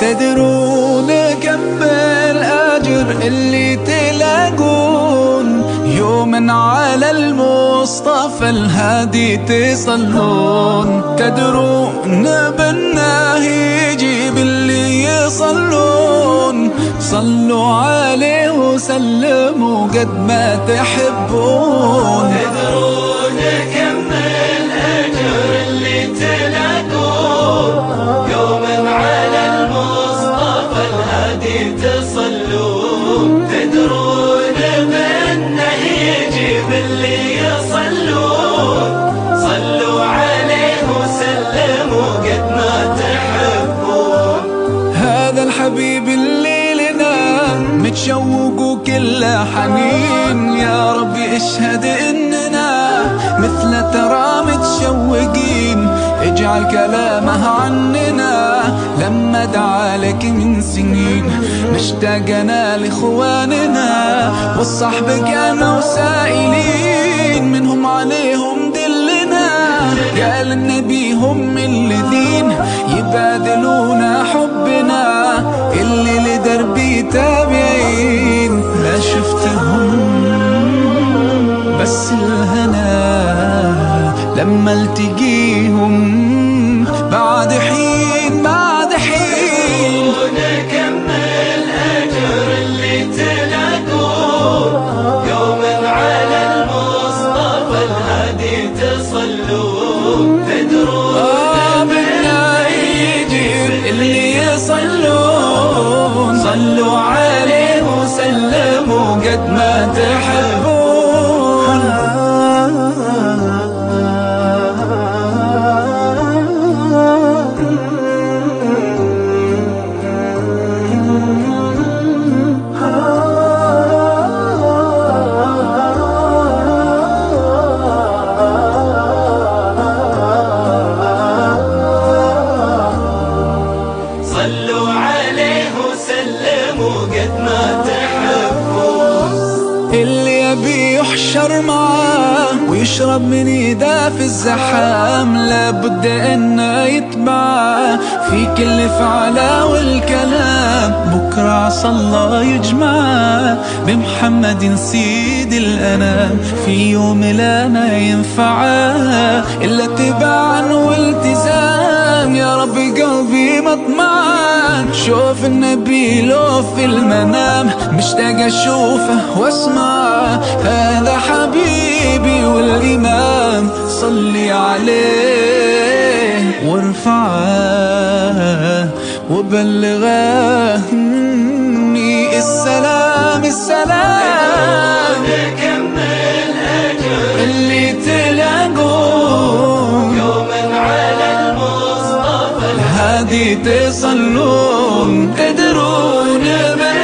تدرون كم الأجر اللي على المصطفى الهادي تصلون. تدرون بالله يجيب اللي يصلون. صلوا عليه وسلموا قد ما تحبون. تدرون كم الأجر اللي تلاقون. يوما على المصطفى الهادي تصلون. تدرون اللي يصلون صلوا عليه وسلموا قد ما تحبون هذا الحبيب اللي لنا متشوق وكله حنين. يا ربي اشهد اننا اجعل كلامه عننا. لما دعا لك من سنين مشتاقنا لإخواننا والصحب كانوا سائلين. منهم عليهم دلنا. قال النبي هم الذين يبادلون حبنا. اللي لدربي تابعين. ما شفتهم بس الهنا. لما قد ما اللي يبي يحشر معاه ويشرب من ايده في الزحام لابد انه يتبعه في كل فعله والكلام. بكرة عسى الله يجمعه بمحمد سيد الأنام. في يوم لا ما ينفعه إلا اتباعا والتزام. يا رب قلبي مطمعان شوف النبي لو في المنام مشتاق أشوفه واسمعه هذا حبيبي والإمام صلي عليه وارفعه وبلغه مني السلام السلام. عندي تصلون قدرون بالله